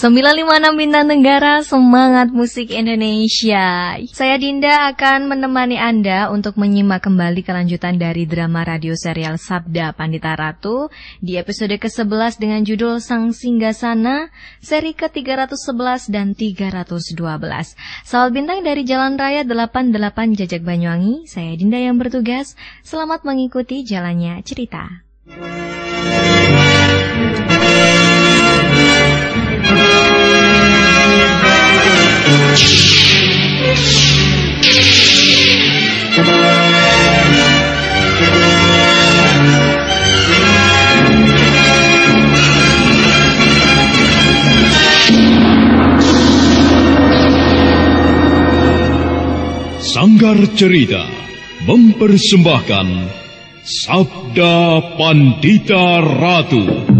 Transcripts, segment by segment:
956 Bintang Tenggara Semangat Musik Indonesia. Saya Dinda akan menemani Anda untuk menyimak kembali kelanjutan dari drama radio serial Sabda Pandita Ratu di episode ke-11 dengan judul Sang Singgasana seri ke-311 dan 312 Sahabat Bintang dari Jalan Raya 88 Jajak Banyuwangi. Saya Dinda yang bertugas. Selamat mengikuti jalannya cerita Sanggar Cerita mempersembahkan Sabda Pandita Ratu.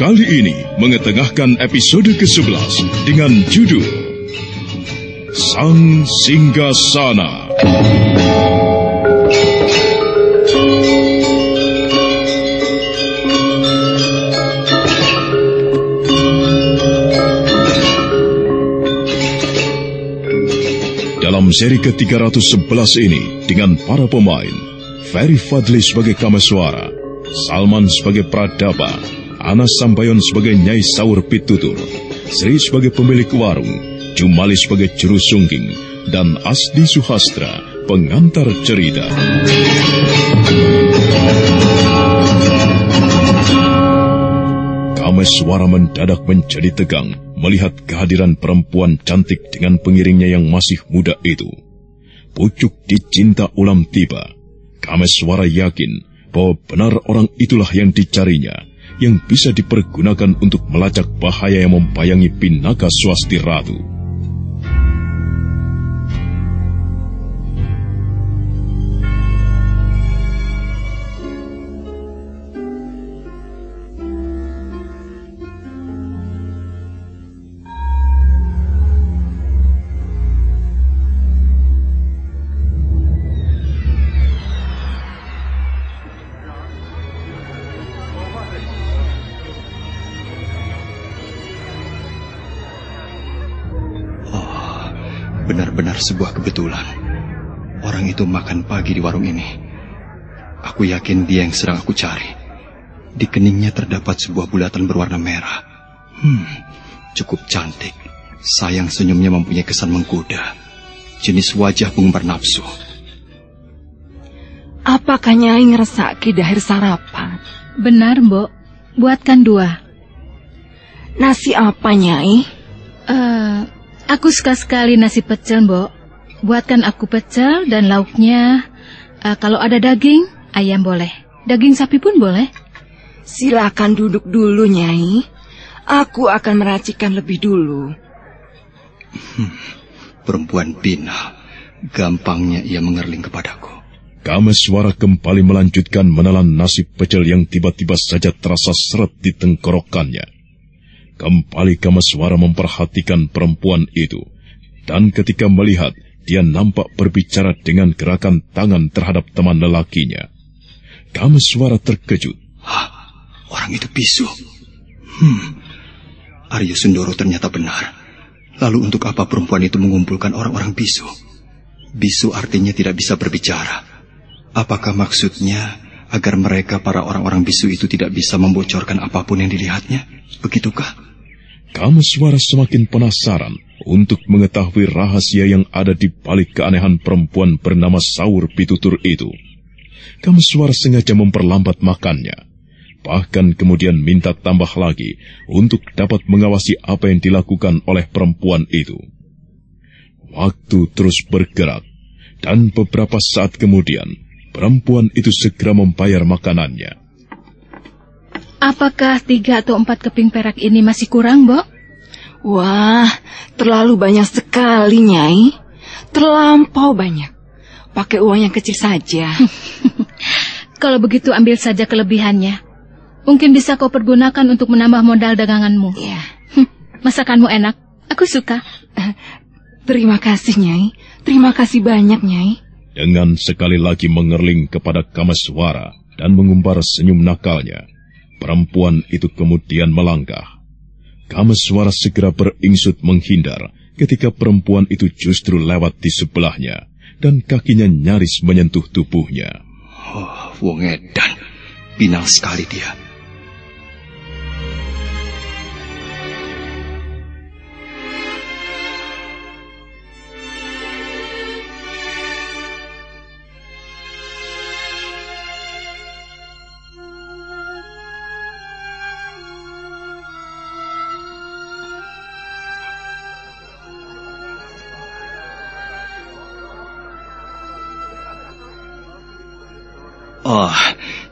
Kali ini mengetengahkan episode ke-11 dengan judul Sang Singgasana. Dalam seri ke-311 ini dengan para pemain Ferry Fadli sebagai Kameswara, Salman sebagai Pradapa, Anas Sambayon sebagai Nyai Saur Pitutur, Sri sebagai pemilik warung, Jumali sebagai juru sungging, dan Asdi Suhastra, pengantar cerita. Kameswara mendadak menjadi tegang melihat kehadiran perempuan cantik dengan pengiringnya yang masih muda itu. Pucuk dicinta ulam tiba. Kameswara yakin bahwa benar orang itulah yang dicarinya yang bisa dipergunakan untuk melacak bahaya yang membayangi Pinaka Swasti Ratu. Benar-benar sebuah kebetulan. Orang itu makan pagi di warung ini. Aku yakin dia yang sedang aku cari. Di keningnya terdapat sebuah bulatan berwarna merah. Hmm, cukup cantik. Sayang senyumnya mempunyai kesan menggoda. Jenis wajah penggemar nafsu. Apakah Nyai ngeresaki dahir sarapan? Benar, Mbok. Buatkan dua. Nasi apa, Nyai? Eh, uh, Aku suka sekali nasi pecel, Mbok. Buatkan aku pecel dan lauknya, uh, kalau ada daging, ayam boleh. Daging sapi pun boleh. Silakan duduk dulu, Nyai. Aku akan meracikan lebih dulu. Hmm, perempuan Bina, gampangnya ia mengerling kepadaku. suara kembali melanjutkan menelan nasi pecel yang tiba-tiba saja terasa seret di tenggorokannya. Kembali Kamaswara memperhatikan perempuan itu, dan ketika melihat dia nampak berbicara dengan gerakan tangan terhadap teman lelakinya. Kamaswara terkejut. Hah, orang itu bisu. Hmm, Arya Sundoro ternyata benar. Lalu untuk apa perempuan itu mengumpulkan orang-orang bisu? Bisu artinya tidak bisa berbicara. Apakah maksudnya agar mereka para orang-orang bisu itu tidak bisa membocorkan apa pun yang dilihatnya? Begitukah? Kamu suara semakin penasaran untuk mengetahui rahasia yang ada di balik keanehan perempuan bernama Saur Pitutur itu. Kamu suara sengaja memperlambat makannya. Bahkan kemudian minta tambah lagi untuk dapat mengawasi apa yang dilakukan oleh perempuan itu. Waktu terus bergerak, dan beberapa saat kemudian, perempuan itu segera membayar makanannya. Apakah tiga atau empat keping perak ini masih kurang, Mbok? Wah, terlalu banyak sekali, Nyai. Terlampau banyak. Pakai uang yang kecil saja. Kalau begitu ambil saja kelebihannya. Mungkin bisa kau pergunakan untuk menambah modal daganganmu. Iya. Masakanmu enak. Aku suka. Terima kasih, Nyai. Terima kasih banyak, Nyai. Dengan sekali lagi mengerling kepada Kamaswara dan mengumbar senyum nakalnya, Perempuan itu kemudian melangkah. suara segera beringsut menghindar ketika perempuan itu justru lewat di sebelahnya dan kakinya nyaris menyentuh tubuhnya. Oh, Wong Edan, pinang sekali dia.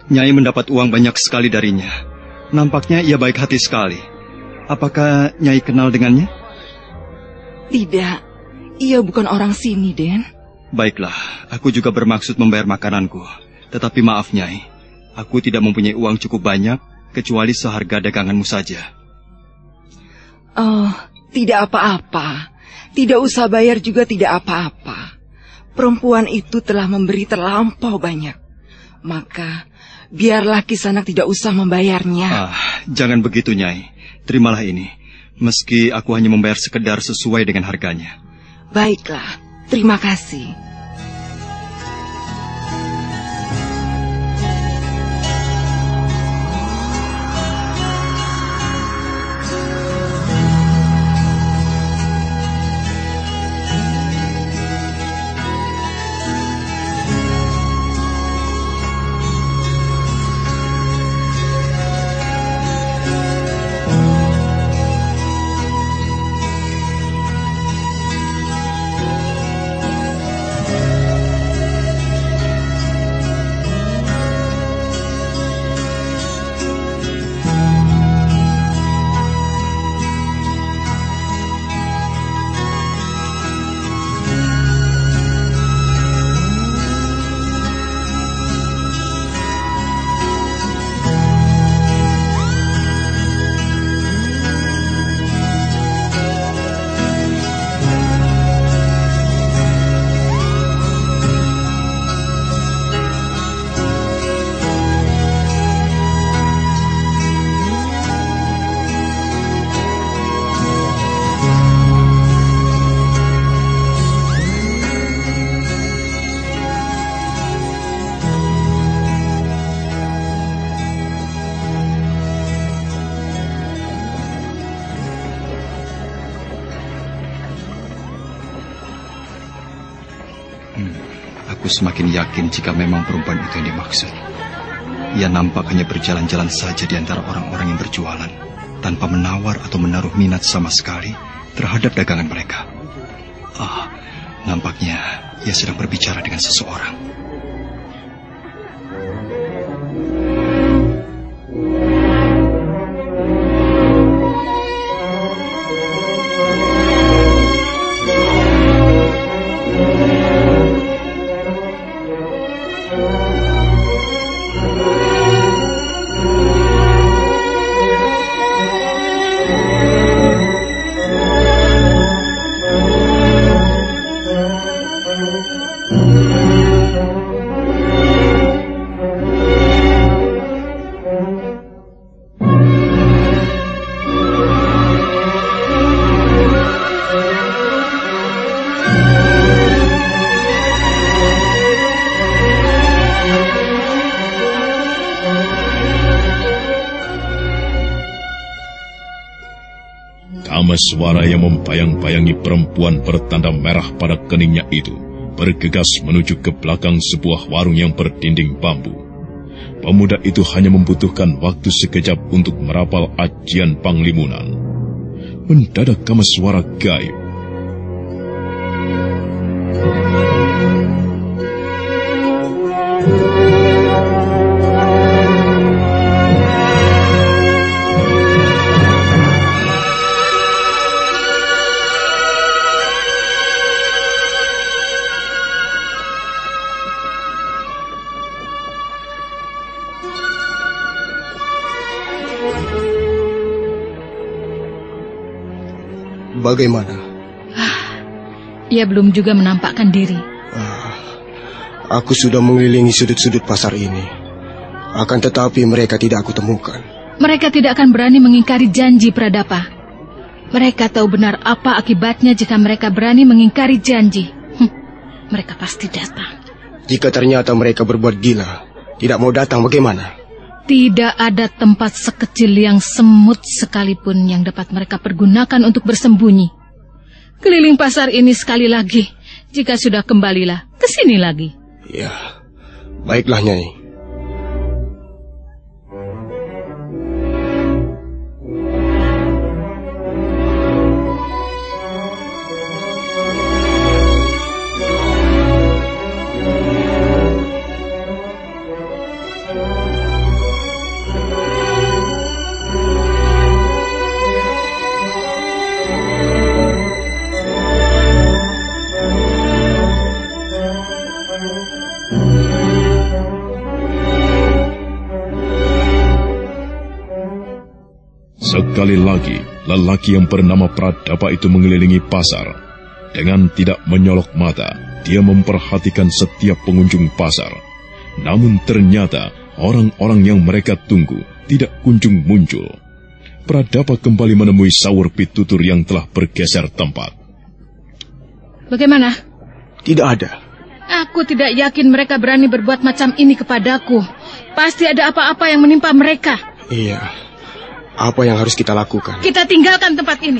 Nyai mendapat uang banyak sekali darinya. Nampaknya ia baik hati sekali. Apakah Nyai kenal dengannya? Tidak, ia bukan orang sini, Den. Baiklah, aku juga bermaksud membayar makananku. Tetapi maaf, Nyai. Aku tidak mempunyai uang cukup banyak, kecuali seharga daganganmu saja. Oh, tidak apa-apa. Tidak usah bayar juga tidak apa-apa. Perempuan itu telah memberi terlampau banyak. Maka biarlah Kisanak tidak usah membayarnya. Ah, jangan begitu, Nyai. Terimalah ini. Meski aku hanya membayar sekedar sesuai dengan harganya. Baiklah, terima kasih. Semakin yakin jika memang perempuan itu yang dimaksud. Ia nampak hanya berjalan-jalan saja di antara orang-orang yang berjualan, tanpa menawar atau menaruh minat sama sekali terhadap dagangan mereka. Ah, nampaknya ia sedang berbicara dengan seseorang. Suara yang membayang-bayangi perempuan bertanda merah pada keningnya itu bergegas menuju ke belakang sebuah warung yang berdinding bambu. Pemuda itu hanya membutuhkan waktu sekejap untuk merapal ajian panglimunan. Mendadak kama suara gaib. Bagaimana? Ah, ia belum juga menampakkan diri. Ah, aku sudah mengelilingi sudut-sudut pasar ini. Akan tetapi mereka tidak aku temukan. Mereka tidak akan berani mengingkari janji Pradapa. Mereka tahu benar apa akibatnya jika mereka berani mengingkari janji. Hm, mereka pasti datang. Jika ternyata mereka berbuat gila, tidak mau datang bagaimana? Tidak ada tempat sekecil yang semut sekalipun yang dapat mereka pergunakan untuk bersembunyi. Keliling pasar ini sekali lagi. Jika sudah kembalilah ke sini lagi. Ya, baiklah Nyai. Sekali lagi, lelaki yang bernama Pradapa itu mengelilingi pasar. Dengan tidak menyolok mata, dia memperhatikan setiap pengunjung pasar. Namun ternyata orang-orang yang mereka tunggu tidak kunjung muncul. Pradapa kembali menemui sawur pitutur yang telah bergeser tempat. Bagaimana? Tidak ada. Aku tidak yakin mereka berani berbuat macam ini kepadaku. Pasti ada apa-apa yang menimpa mereka. Iya. Apa yang harus kita lakukan? Kita tinggalkan tempat ini.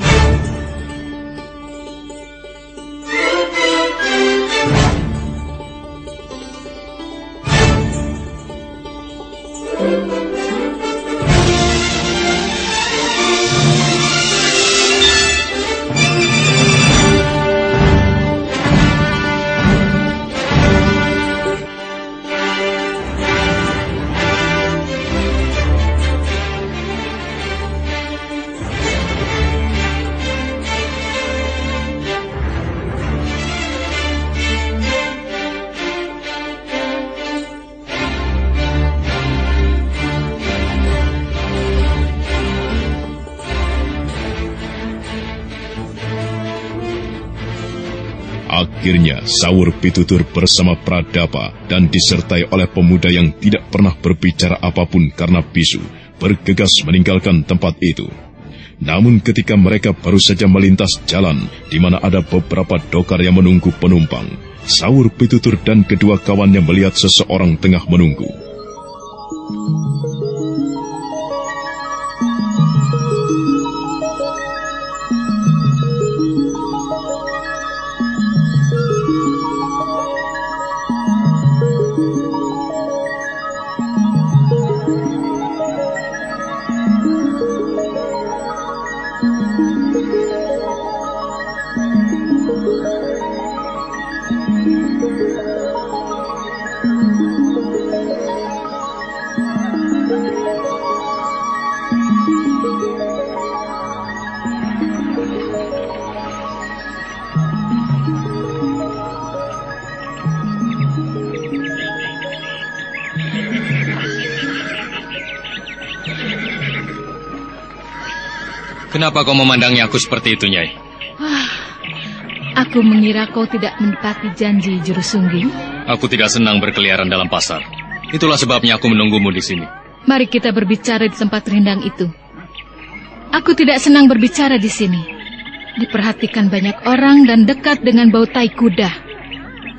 Akhirnya, Sawur Pitutur bersama Pradapa dan disertai oleh pemuda yang tidak pernah berbicara apa pun karena bisu, bergegas meninggalkan tempat itu. Namun ketika mereka baru saja melintas jalan di mana ada beberapa dokar yang menunggu penumpang, Sawur Pitutur dan kedua kawannya melihat seseorang tengah menunggu. Kenapa kau memandangnya aku seperti itu, Nyai? Ah, aku mengira kau tidak menepati janji juru sungging. Aku tidak senang berkeliaran dalam pasar. Itulah sebabnya aku menunggumu di sini. Mari kita berbicara di tempat rindang itu. Aku tidak senang berbicara di sini. Diperhatikan banyak orang dan dekat dengan bau tai kuda.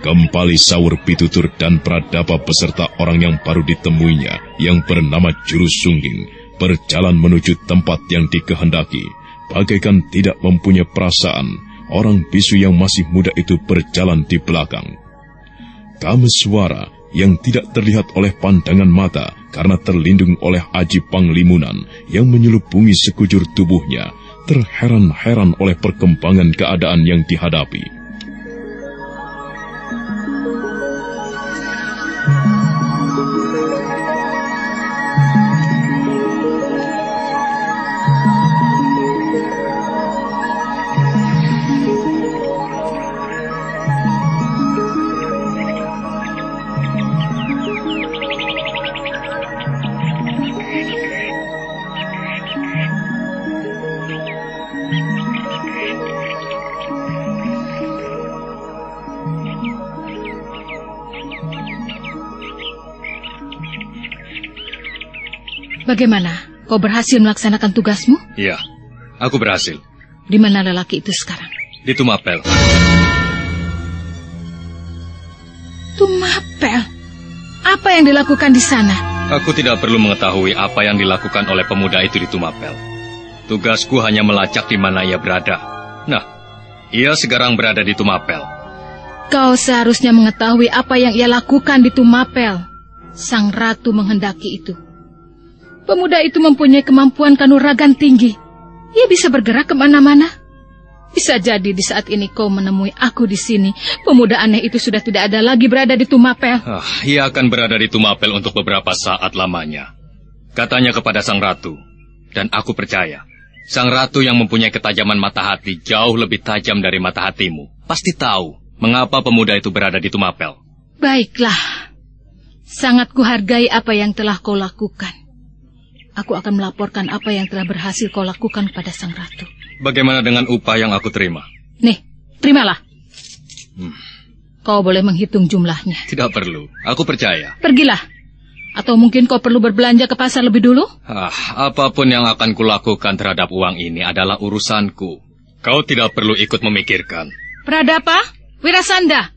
Kembali sahur pitutur dan pradapa beserta orang yang baru ditemuinya yang bernama Juru Sungging berjalan menuju tempat yang dikehendaki, bagaikan tidak mempunyai perasaan, orang bisu yang masih muda itu berjalan di belakang. suara yang tidak terlihat oleh pandangan mata karena terlindung oleh aji panglimunan yang menyelubungi sekujur tubuhnya, terheran-heran oleh perkembangan keadaan yang dihadapi. Bagaimana? Kau berhasil melaksanakan tugasmu? Iya, aku berhasil. Di mana lelaki itu sekarang? Di Tumapel. Tumapel? Apa yang dilakukan di sana? Aku tidak perlu mengetahui apa yang dilakukan oleh pemuda itu di Tumapel. Tugasku hanya melacak di mana ia berada. Nah, ia sekarang berada di Tumapel. Kau seharusnya mengetahui apa yang ia lakukan di Tumapel. Sang ratu menghendaki itu. Pemuda itu mempunyai kemampuan kanuragan tinggi. Ia bisa bergerak ke mana-mana. Bisa jadi di saat ini kau menemui aku di sini, pemuda aneh itu sudah tidak ada lagi berada di Tumapel. Ah, ia akan berada di Tumapel untuk beberapa saat lamanya. Katanya kepada sang ratu, dan aku percaya, sang ratu yang mempunyai ketajaman mata hati jauh lebih tajam dari mata hatimu, pasti tahu mengapa pemuda itu berada di Tumapel. Baiklah, sangat kuhargai apa yang telah kau lakukan. Aku akan melaporkan apa yang telah berhasil kau lakukan pada sang ratu. Bagaimana dengan upah yang aku terima? Nih, terimalah. Hmm. Kau boleh menghitung jumlahnya. Tidak perlu, aku percaya. Pergilah. Atau mungkin kau perlu berbelanja ke pasar lebih dulu? Ah, apa pun yang akan kulakukan terhadap uang ini adalah urusanku. Kau tidak perlu ikut memikirkan. Pradapa, Wirasanda,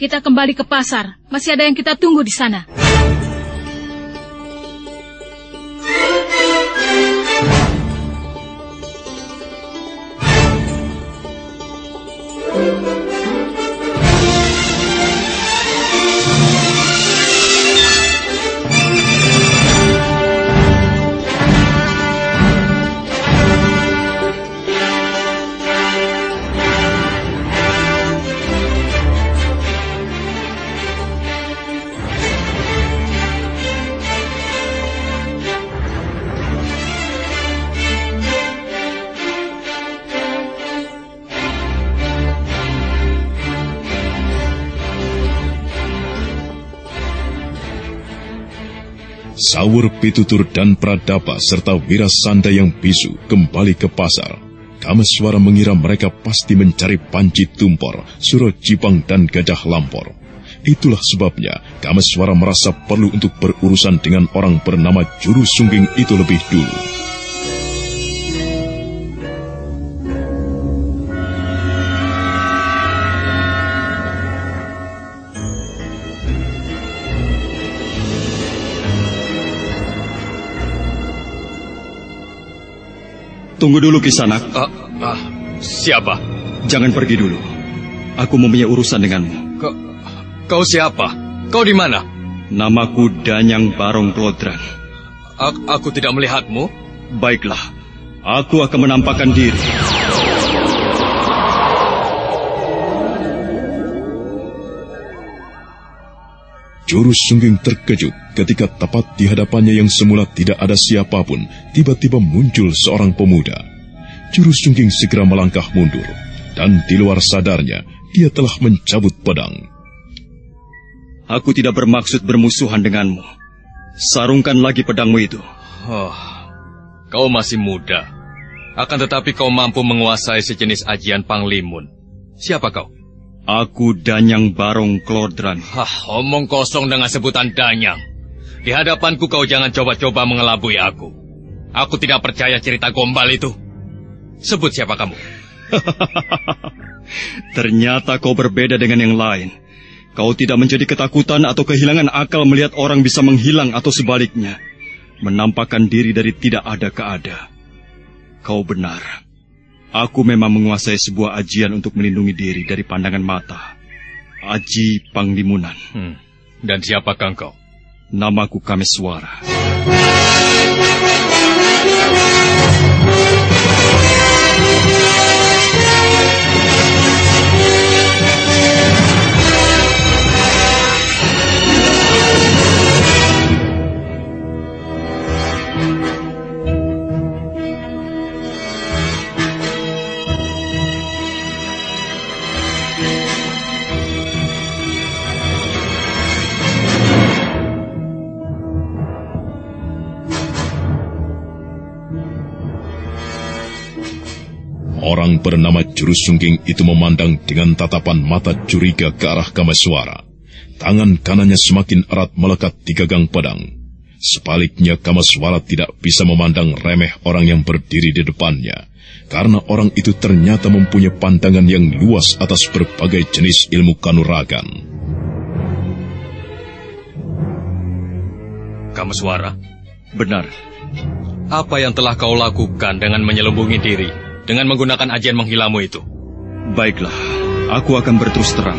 kita kembali ke pasar. Masih ada yang kita tunggu di sana. Sawur Pitutur dan Pradapa serta Wirasanda yang bisu kembali ke pasar. Kameswara mengira mereka pasti mencari Panci Tumpor, Suro Jipang dan Gajah Lampor. Itulah sebabnya Kameswara merasa perlu untuk berurusan dengan orang bernama Juru Sungging itu lebih dulu. Tunggu dulu Kisanak. Uh, uh, siapa? Jangan pergi dulu. Aku mempunyai urusan denganmu. Kau, kau siapa? Kau di mana? Namaku Danyang Barong Klodran. aku tidak melihatmu. Baiklah, aku akan menampakkan diri. Jurus Sungging terkejut ketika tepat di hadapannya yang semula tidak ada siapa pun, tiba-tiba muncul seorang pemuda. Jurus Sungging segera melangkah mundur, dan di luar sadarnya, dia telah mencabut pedang. Aku tidak bermaksud bermusuhan denganmu. Sarungkan lagi pedangmu itu. Oh, kau masih muda. Akan tetapi kau mampu menguasai sejenis ajian panglimun. Siapa kau? Aku Danyang Barong Klodran. Hah, omong kosong dengan sebutan Danyang. Di hadapanku kau jangan coba-coba mengelabui aku. Aku tidak percaya cerita gombal itu. Sebut siapa kamu? Ternyata kau berbeda dengan yang lain. Kau tidak menjadi ketakutan atau kehilangan akal melihat orang bisa menghilang atau sebaliknya. Menampakkan diri dari tidak ada ke ada. Kau benar. Aku memang menguasai sebuah ajian untuk melindungi diri dari pandangan mata. Aji Panglimunan. Hmm. Dan siapakah kau? Namaku Kameswara. Orang bernama Jurus Sungging itu memandang dengan tatapan mata curiga ke arah Kamaswara. Tangan kanannya semakin erat melekat di gagang pedang. Sebaliknya Kamaswara tidak bisa memandang remeh orang yang berdiri di depannya. Karena orang itu ternyata mempunyai pandangan yang luas atas berbagai jenis ilmu kanuragan. Kamaswara? Benar. Apa yang telah kau lakukan dengan menyelubungi diri dengan menggunakan ajian menghilamu itu. Baiklah, aku akan berterus terang.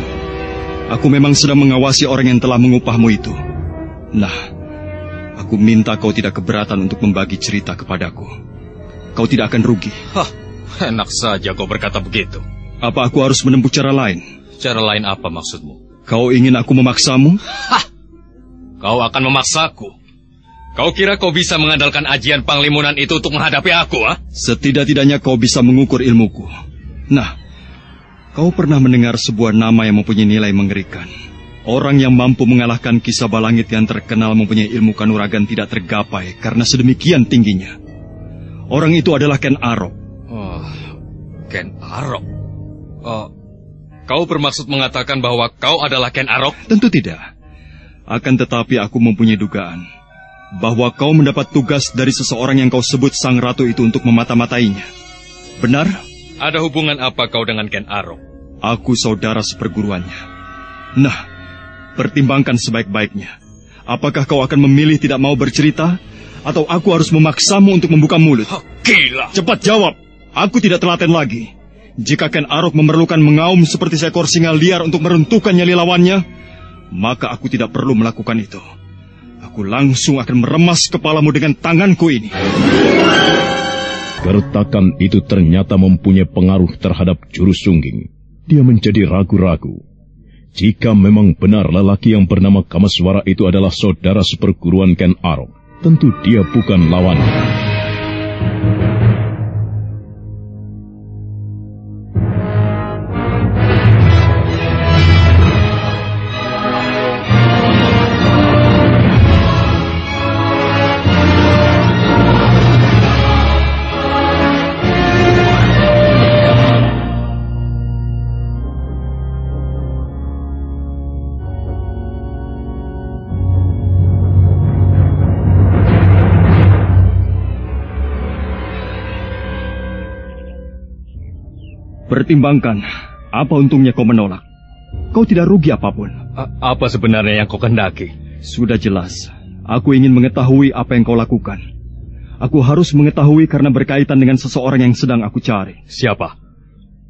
Aku memang sedang mengawasi orang yang telah mengupahmu itu. Nah, aku minta kau tidak keberatan untuk membagi cerita kepadaku. Kau tidak akan rugi. Hah, enak saja kau berkata begitu. Apa aku harus menempuh cara lain? Cara lain apa maksudmu? Kau ingin aku memaksamu? Hah, kau akan memaksaku. Kau kira kau bisa mengandalkan ajian panglimunan itu untuk menghadapi aku, ah? Setidak-tidaknya kau bisa mengukur ilmuku. Nah, kau pernah mendengar sebuah nama yang mempunyai nilai mengerikan. Orang yang mampu mengalahkan kisah balangit yang terkenal mempunyai ilmu kanuragan tidak tergapai karena sedemikian tingginya. Orang itu adalah Ken Arok. Oh, Ken Arok? Oh, kau bermaksud mengatakan bahwa kau adalah Ken Arok? Tentu tidak. Akan tetapi aku mempunyai dugaan bahwa kau mendapat tugas dari seseorang yang kau sebut sang ratu itu untuk memata-matainya. Benar? Ada hubungan apa kau dengan Ken Arok? Aku saudara seperguruannya. Nah, pertimbangkan sebaik-baiknya. Apakah kau akan memilih tidak mau bercerita, atau aku harus memaksamu untuk membuka mulut? Oh, gila! Cepat jawab! Aku tidak telaten lagi. Jika Ken Arok memerlukan mengaum seperti seekor singa liar untuk meruntuhkan nyali lawannya, maka aku tidak perlu melakukan itu. Aku langsung akan meremas kepalamu dengan tanganku ini. Gertakan itu ternyata mempunyai pengaruh terhadap jurus sungging. Dia menjadi ragu-ragu. Jika memang benar lelaki yang bernama Kamaswara itu adalah saudara seperguruan Ken Arok, tentu dia bukan lawannya. Pertimbangkan, apa untungnya kau menolak? Kau tidak rugi apa pun. A apa sebenarnya yang kau kendaki? Sudah jelas. Aku ingin mengetahui apa yang kau lakukan. Aku harus mengetahui karena berkaitan dengan seseorang yang sedang aku cari. Siapa?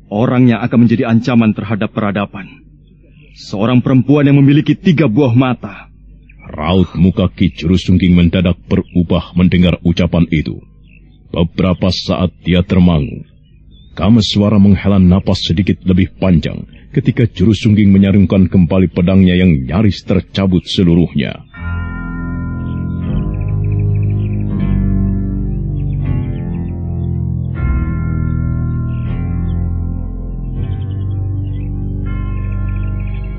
Orang yang akan menjadi ancaman terhadap peradaban. Seorang perempuan yang memiliki tiga buah mata. Raut muka Ki Sungging mendadak berubah mendengar ucapan itu. Beberapa saat dia termangu. Kameswara menghela napas sedikit lebih panjang ketika jurus sungging menyarungkan kembali pedangnya yang nyaris tercabut seluruhnya.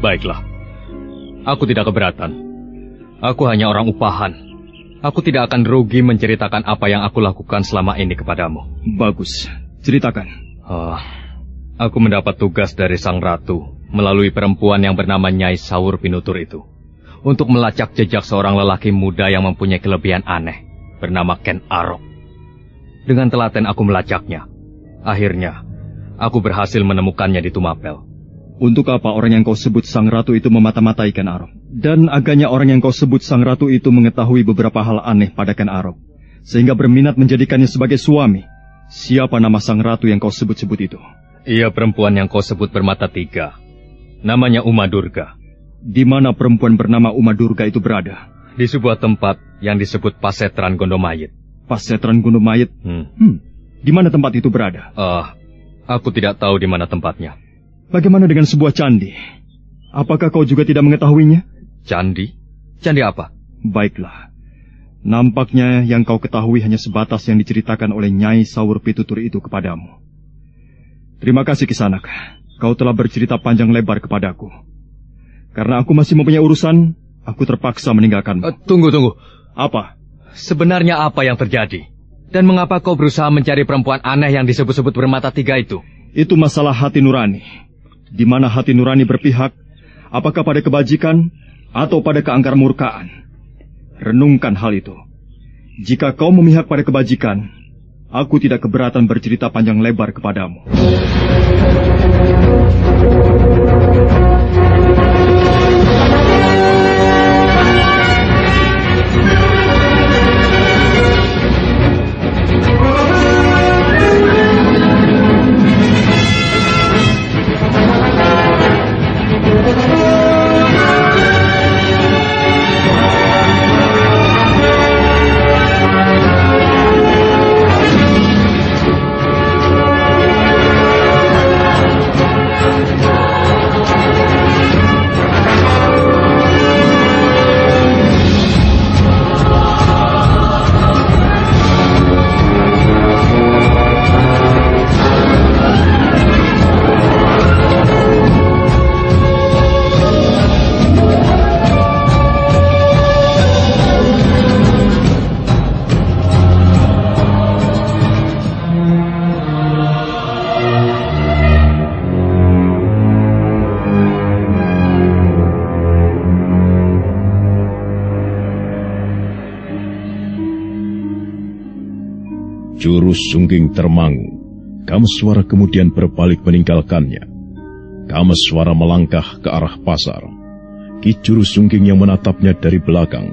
Baiklah, aku tidak keberatan. Aku hanya orang upahan. Aku tidak akan rugi menceritakan apa yang aku lakukan selama ini kepadamu. Bagus, ceritakan. Oh, aku mendapat tugas dari Sang Ratu melalui perempuan yang bernama Nyai Saur Pinutur itu. Untuk melacak jejak seorang lelaki muda yang mempunyai kelebihan aneh, bernama Ken Arok. Dengan telaten aku melacaknya. Akhirnya, aku berhasil menemukannya di Tumapel. Untuk apa orang yang kau sebut sang ratu itu memata-matai Ken Arok? Dan agaknya orang yang kau sebut sang ratu itu mengetahui beberapa hal aneh pada Ken Arok, sehingga berminat menjadikannya sebagai suami. Siapa nama sang ratu yang kau sebut-sebut itu? Ia perempuan yang kau sebut bermata tiga. Namanya Uma Durga. Di mana perempuan bernama Uma Durga itu berada? Di sebuah tempat yang disebut Pasetran Gondomayit. Pasetran Gondomayit? Hmm. Hmm. Di mana tempat itu berada? Ah, uh, aku tidak tahu di mana tempatnya. Bagaimana dengan sebuah candi? Apakah kau juga tidak mengetahuinya? Candi? Candi apa? Baiklah. Nampaknya yang kau ketahui hanya sebatas yang diceritakan oleh Nyai Saur Pitutur itu kepadamu. Terima kasih Kisanak. Kau telah bercerita panjang lebar kepadaku. Karena aku masih mempunyai urusan, aku terpaksa meninggalkanmu. Uh, tunggu, tunggu. Apa? Sebenarnya apa yang terjadi? Dan mengapa kau berusaha mencari perempuan aneh yang disebut-sebut bermata tiga itu? Itu masalah hati nurani di mana hati nurani berpihak, apakah pada kebajikan atau pada keangkar murkaan. Renungkan hal itu. Jika kau memihak pada kebajikan, aku tidak keberatan bercerita panjang lebar kepadamu. Sungging termangu. Kameswara kemudian berbalik meninggalkannya. Kameswara melangkah ke arah pasar. Ki Juru Sungging yang menatapnya dari belakang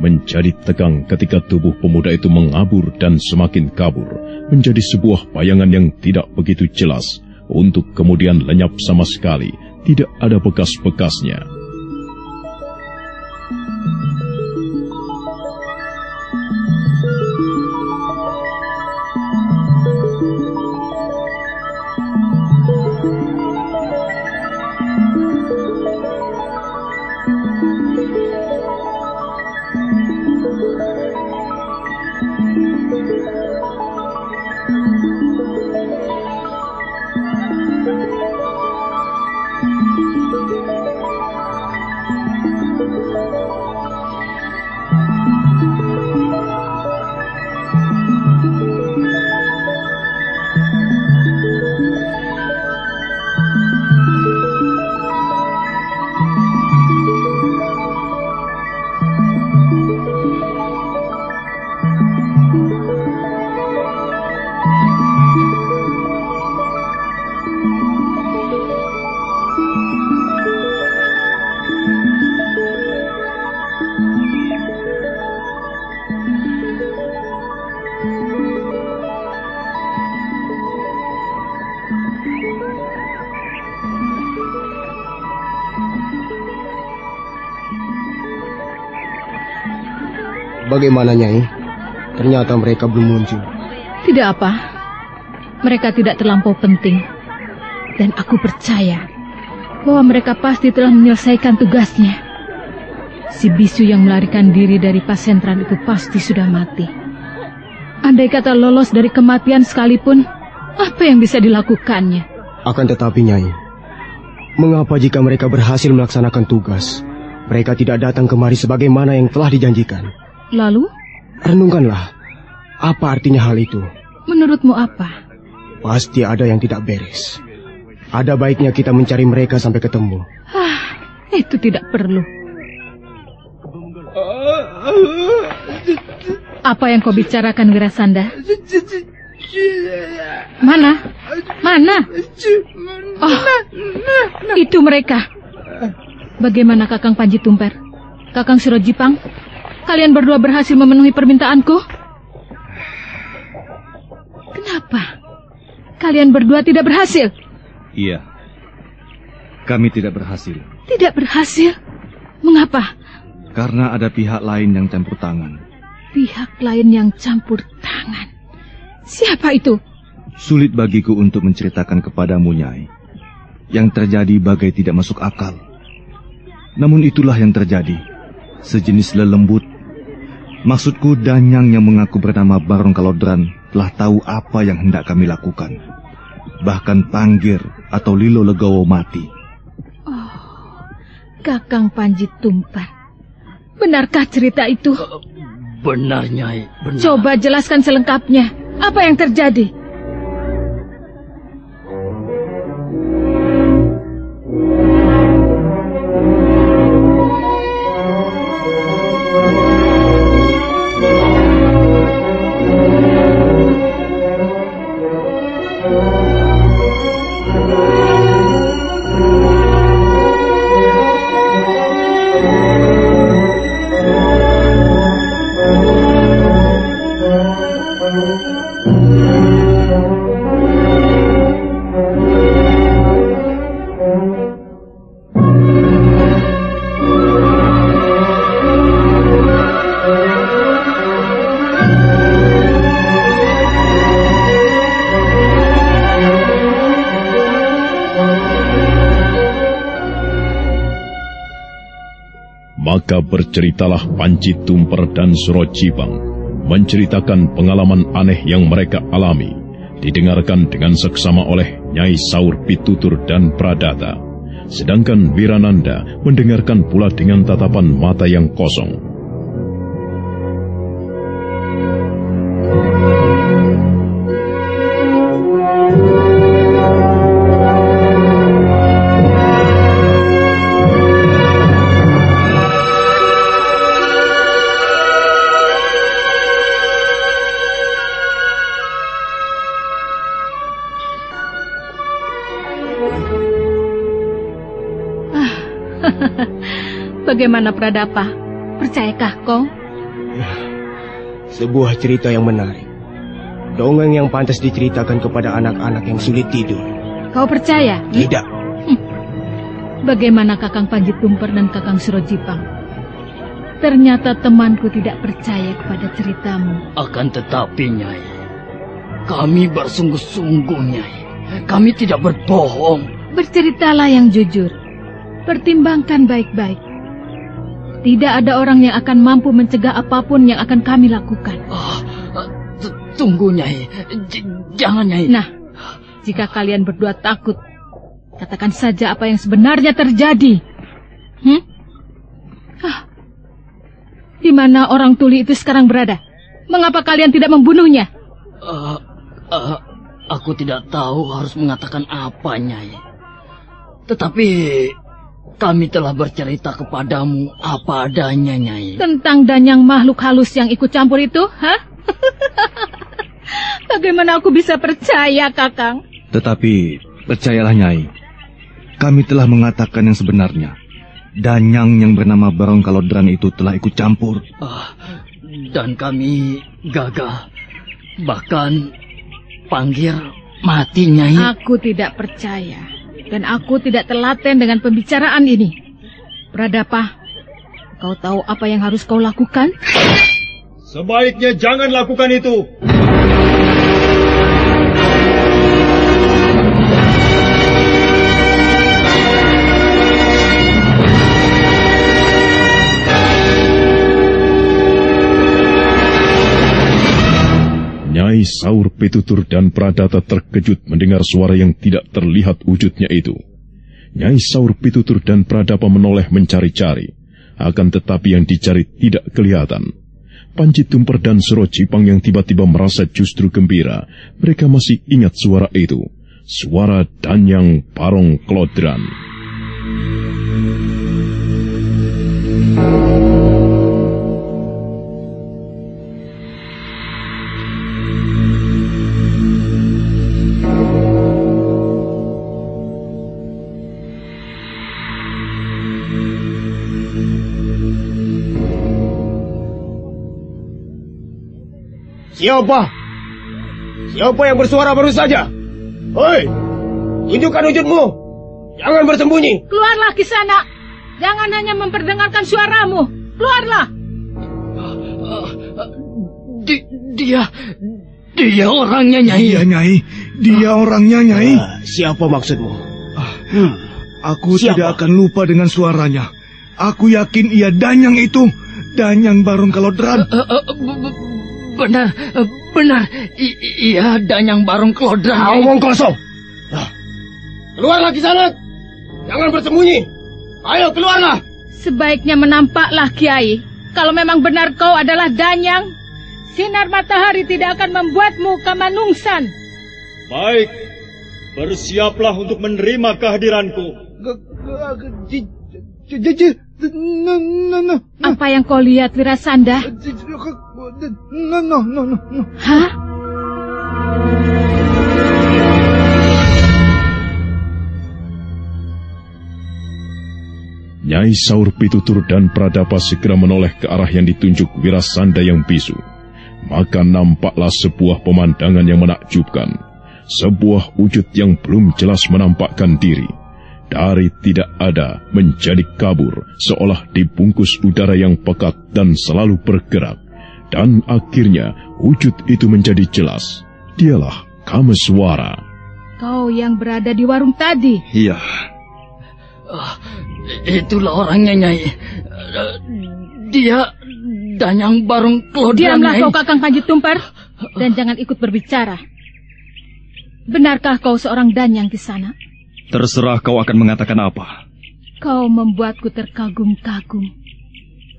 menjadi tegang ketika tubuh pemuda itu mengabur dan semakin kabur menjadi sebuah bayangan yang tidak begitu jelas untuk kemudian lenyap sama sekali, tidak ada bekas-bekasnya. Bagaimana Nyai? Ternyata mereka belum muncul. Tidak apa. Mereka tidak terlampau penting. Dan aku percaya bahwa mereka pasti telah menyelesaikan tugasnya. Si bisu yang melarikan diri dari pasentran itu pasti sudah mati. Andai kata lolos dari kematian sekalipun, apa yang bisa dilakukannya? Akan tetapi, Nyai, mengapa jika mereka berhasil melaksanakan tugas, mereka tidak datang kemari sebagaimana yang telah dijanjikan? Lalu? Renungkanlah, apa artinya hal itu? Menurutmu apa? Pasti ada yang tidak beres. Ada baiknya kita mencari mereka sampai ketemu. Ah, itu tidak perlu. Apa yang kau bicarakan, Wirasanda? Mana? Mana? Oh, itu mereka. Bagaimana Kakang Panji Tumper? Kakang Surojipang? Kalian berdua berhasil memenuhi permintaanku? Kenapa? Kalian berdua tidak berhasil? Iya. Kami tidak berhasil. Tidak berhasil? Mengapa? Karena ada pihak lain yang campur tangan. Pihak lain yang campur tangan. Siapa itu? Sulit bagiku untuk menceritakan kepadamu, Nyai. Yang terjadi bagai tidak masuk akal. Namun itulah yang terjadi. Sejenis lelembut. Maksudku Danyang yang mengaku bernama Barong Kalodran telah tahu apa yang hendak kami lakukan. Bahkan Panggir atau Lilo Legowo mati. Oh, Kakang Panji Tumpan. Benarkah cerita itu? Benar, Nyai. Benar. Coba jelaskan selengkapnya. Apa yang terjadi? Berceritalah Panci Tumper dan Surojibang menceritakan pengalaman aneh yang mereka alami, didengarkan dengan seksama oleh Nyai Saur Pitutur dan Pradata. Sedangkan Wirananda mendengarkan pula dengan tatapan mata yang kosong. Bagaimana Pradapa? Percayakah kau? Ya, sebuah cerita yang menarik. Dongeng yang pantas diceritakan kepada anak-anak yang sulit tidur. Kau percaya? Tidak. Hm. Bagaimana Kakang Panji Tumper dan Kakang Surojipang? Ternyata temanku tidak percaya kepada ceritamu. Akan tetapi, Nyai, kami bersungguh-sungguh, Nyai. Kami tidak berbohong. Berceritalah yang jujur. Pertimbangkan baik-baik. Tidak ada orang yang akan mampu mencegah apa pun yang akan kami lakukan. Oh, tunggu, Nyai. J jangan, Nyai. Nah, jika kalian berdua takut, katakan saja apa yang sebenarnya terjadi. Hmm? Ah, di mana orang tuli itu sekarang berada? Mengapa kalian tidak membunuhnya? Uh, uh, aku tidak tahu harus mengatakan apa, Nyai. Tetapi kami telah bercerita kepadamu apa adanya, Nyai. Tentang danyang makhluk halus yang ikut campur itu, hah? Bagaimana aku bisa percaya, Kakang? Tetapi, percayalah, Nyai. Kami telah mengatakan yang sebenarnya. Danyang yang bernama Barong Kalodran itu telah ikut campur. Uh, dan kami gagal. Bahkan, panggil mati, Nyai. Aku tidak percaya. Dan aku tidak telaten dengan pembicaraan ini. Pradapa, kau tahu apa yang harus kau lakukan? Sebaiknya jangan lakukan itu. Nyai Saur Petutur dan Pradata terkejut mendengar suara yang tidak terlihat wujudnya itu. Nyai Saur Pitutur dan Pradapa menoleh mencari-cari, akan tetapi yang dicari tidak kelihatan. Panji Tumper dan Suro Cipang yang tiba-tiba merasa justru gembira. Mereka masih ingat suara itu. Suara Danyang Parong Klodran. Siapa? Siapa yang bersuara baru saja? Hei, tunjukkan wujudmu. Jangan bersembunyi. Keluarlah ke sana. Jangan hanya memperdengarkan suaramu. Keluarlah. Di, dia, dia orangnya Nyai. Iya Nyai, dia orangnya Nyai. Ah, siapa maksudmu? Hmm. Aku siapa? tidak akan lupa dengan suaranya. Aku yakin ia Danyang itu. Danyang Barung Kalodran. Uh, uh, uh, benar, benar. I iya, Danyang Barung Kalodran. Ngomong kosong. Ah. Keluarlah di sana. Jangan bersembunyi. Ayo keluarlah. Sebaiknya menampaklah Kiai. Kalau memang benar kau adalah Danyang, sinar matahari tidak akan membuatmu kamanungsan. Baik, bersiaplah untuk menerima kehadiranku. Apa yang kau lihat, Wirasanda? Hah? Nyai Saur Pitutur dan Pradapa segera menoleh ke arah yang ditunjuk Wirasanda yang bisu. Maka nampaklah sebuah pemandangan yang menakjubkan. Sebuah wujud yang belum jelas menampakkan diri. Dari tidak ada menjadi kabur seolah dibungkus udara yang pekat dan selalu bergerak. Dan akhirnya wujud itu menjadi jelas. Dialah Kameswara. Kau yang berada di warung tadi? Iya. Uh, itulah orangnya, Nyai. dia Danyang Barung Klodra, Diamlah kau Kakang Panji Tumpar. Dan jangan ikut berbicara. Benarkah kau seorang Danyang di sana? Terserah kau akan mengatakan apa. Kau membuatku terkagum-kagum.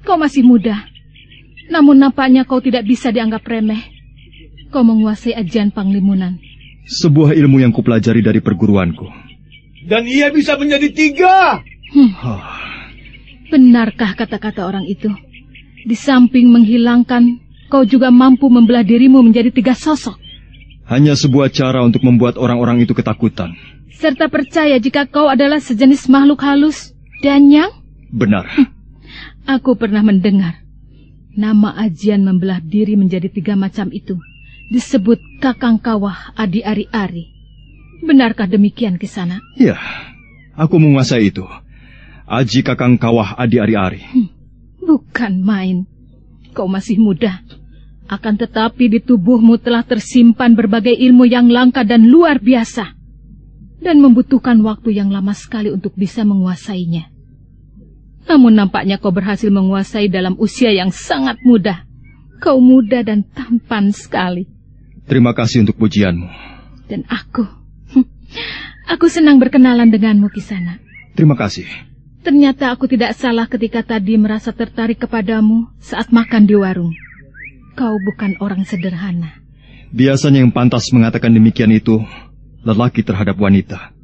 Kau masih muda. Namun nampaknya kau tidak bisa dianggap remeh. Kau menguasai ajian panglimunan. Sebuah ilmu yang kupelajari dari perguruanku. Dan ia bisa menjadi tiga. Hmm. Benarkah kata-kata orang itu? Di samping menghilangkan, kau juga mampu membelah dirimu menjadi tiga sosok. Hanya sebuah cara untuk membuat orang-orang itu ketakutan. Serta percaya jika kau adalah sejenis makhluk halus, Danyang? Benar. Hm. Aku pernah mendengar. Nama ajian membelah diri menjadi tiga macam itu disebut Kakang Kawah Adi Ari Ari. Benarkah demikian ke sana? Ya, aku menguasai itu. Aji Kakang Kawah Adi Ari Ari. Hmm, bukan main. Kau masih muda. Akan tetapi di tubuhmu telah tersimpan berbagai ilmu yang langka dan luar biasa. Dan membutuhkan waktu yang lama sekali untuk bisa menguasainya. Namun nampaknya kau berhasil menguasai dalam usia yang sangat muda. Kau muda dan tampan sekali. Terima kasih untuk pujianmu. Dan aku, aku senang berkenalan denganmu, Kisana. Terima kasih. Ternyata aku tidak salah ketika tadi merasa tertarik kepadamu saat makan di warung. Kau bukan orang sederhana. Biasanya yang pantas mengatakan demikian itu lelaki terhadap wanita,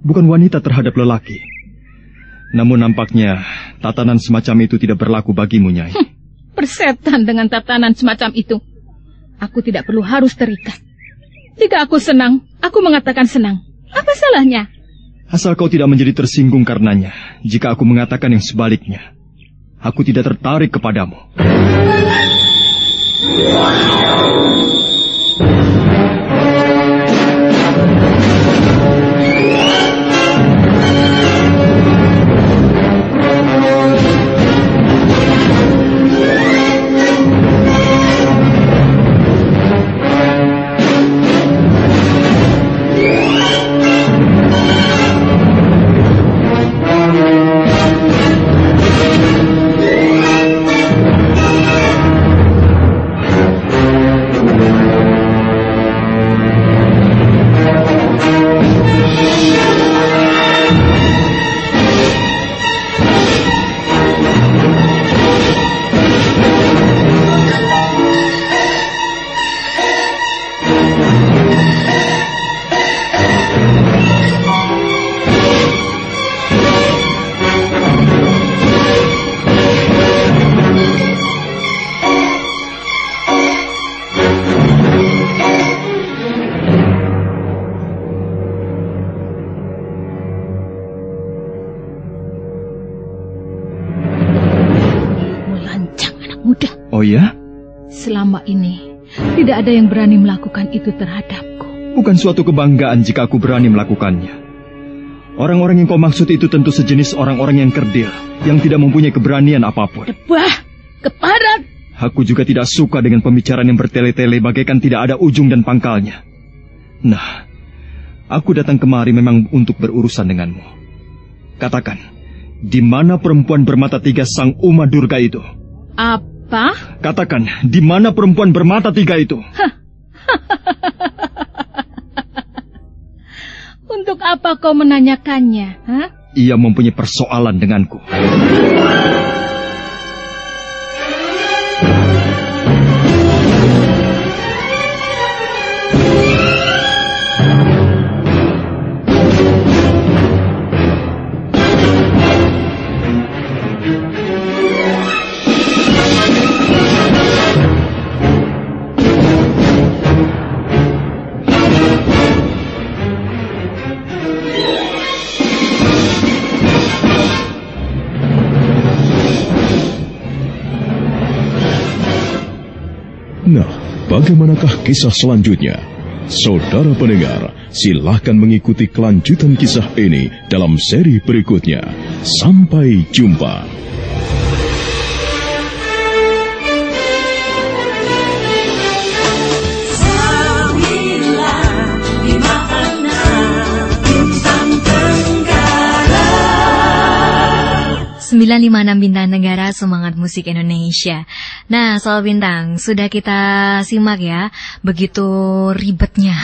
bukan wanita terhadap lelaki. Namun nampaknya tatanan semacam itu tidak berlaku bagimu, Nyai. persetan dengan tatanan semacam itu. Aku tidak perlu harus terikat. Jika aku senang, aku mengatakan senang. Apa salahnya? Asal kau tidak menjadi tersinggung karenanya, jika aku mengatakan yang sebaliknya. Aku tidak tertarik kepadamu. Tidak ada yang berani melakukan itu terhadapku. Bukan suatu kebanggaan jika aku berani melakukannya. Orang-orang yang kau maksud itu tentu sejenis orang-orang yang kerdil, yang tidak mempunyai keberanian apa pun. Debah, keparat. Aku juga tidak suka dengan pembicaraan yang bertele-tele bagaikan tidak ada ujung dan pangkalnya. Nah, aku datang kemari memang untuk berurusan denganmu. Katakan, di mana perempuan bermata tiga sang Uma Durga itu? Apa? Katakan, di mana perempuan bermata tiga itu? Untuk apa kau menanyakannya? Hah? Ia mempunyai persoalan denganku. Bagaimanakah kisah selanjutnya? Saudara pendengar, silahkan mengikuti kelanjutan kisah ini dalam seri berikutnya. Sampai jumpa. 956 Bintang Negara Semangat Musik Indonesia. Nah soal bintang Sudah kita simak ya Begitu ribetnya.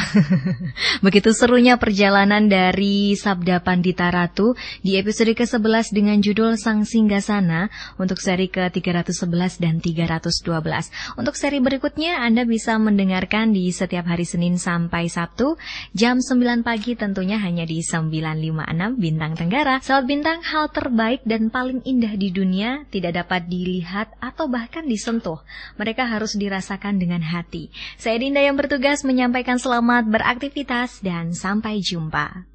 Begitu serunya perjalanan dari Sabda Pandita Ratu Di episode ke-11 dengan judul Sang Singgasana Untuk seri ke-311 dan 312 Untuk seri berikutnya Anda bisa mendengarkan di setiap hari Senin sampai Sabtu Jam 9 pagi tentunya hanya di 956 Bintang Tenggara. Soal bintang hal terbaik dan paling indah di dunia tidak dapat dilihat atau bahkan disentuh. Mereka harus dirasakan dengan hati. Saya Dinda yang bertugas menyampaikan selamat beraktivitas dan sampai jumpa.